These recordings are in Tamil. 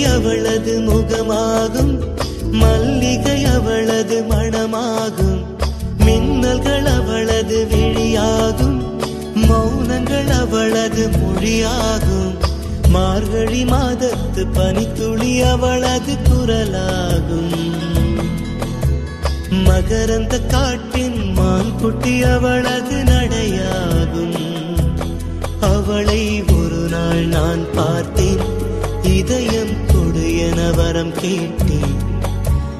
அவளது முகமாகும். மல்லிகை அவளது மணமாகும். மின்னல்கள் அவளது விழியாகும். மௌனங்கள் அவளது மொழியாகும். மார்கழி மாதத்து பனித்துளி அவளது குரலாகும். மகரந்த காட்டின் மான்குட்டி அவளது நடையாகும். அவளை ஒரு நாள் நான் பார்த்தேன். இதயம் வரம் கேட்டேன்.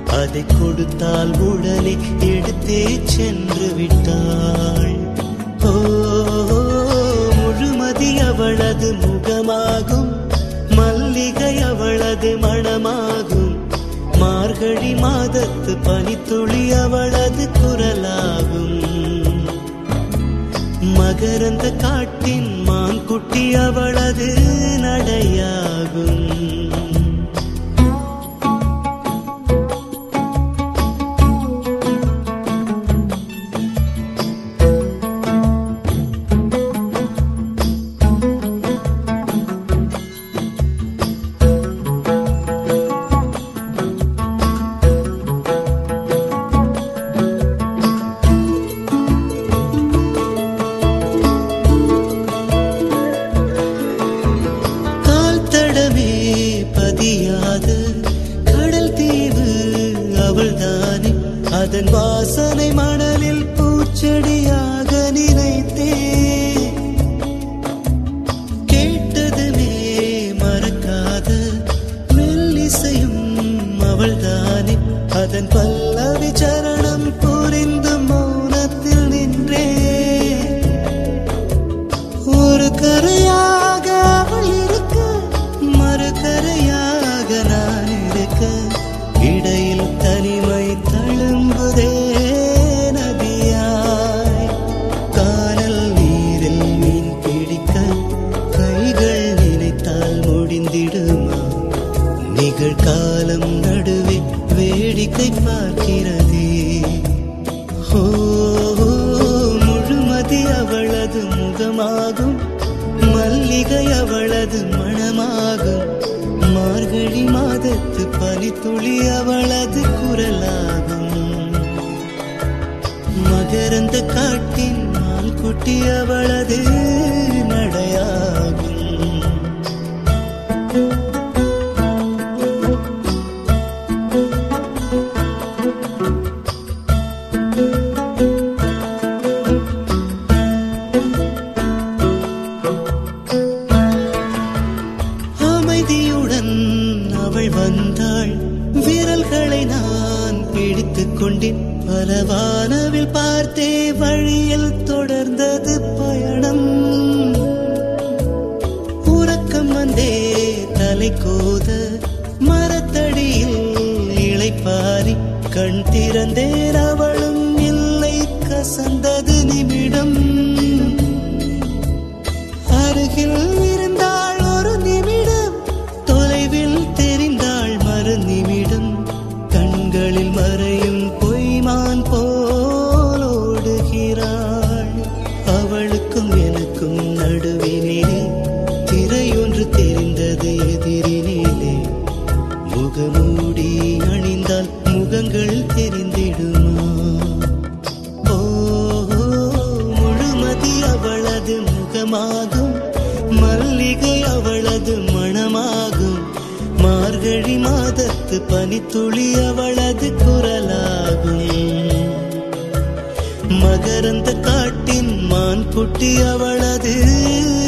அதை கொடுத்தால் உடலை எடுத்தே சென்று விட்டாள். ஓ முழுமதி அவளது முகமாகும். மல்லிகை அவளது மணமாகும். மார்கழி மாதத்து பனித்துளி அவளது குரலாகும். மகரந்த காட்டின் மான்குட்டி அவளது தெரியாத. கடல் தீவு அவள்தானே. அதன் வாசனை மணலில் பூச்செடியாக நினைத்தே கேட்டதுமே மறக்காத. மெல்லிசையும் அவள்தானே. அதன் பல்லவி சரணம் புரிந்து காலம் நடுவே வேடிக்கை பார்க்கிறதே. ஹோ முழுமதி அவளது முகமாகும். மல்லிகை அவளது மணமாகும் மார்கழி மாதத்து பனித்துளி அவளது குரலாகும். மகரந்த காட்டின் மால் குட்டி அவளது நடையாகும். கொண்டேன் பலவானவில் பார்த்தே வழியில் தொடர்ந்தது பயணம். உறக்கம் வந்தே தலை கோத மரத்தடியில் இளைப்பாரி கண் திறந்தேன் அவள் நடுவினிலே திரையொன்று தெரிந்தது எதிரினிலே. முகமூடி அணிந்தால் முகங்கள் தெரிந்திடுமா? ஓ முழுமதி அவளது முகமாகும். மல்லிகை அவளது மணமாகும். மார்கழி மாதத்து பனித்துளி அவளது குரலாகும். மகரந்த காட்டு குட்டி அவளது.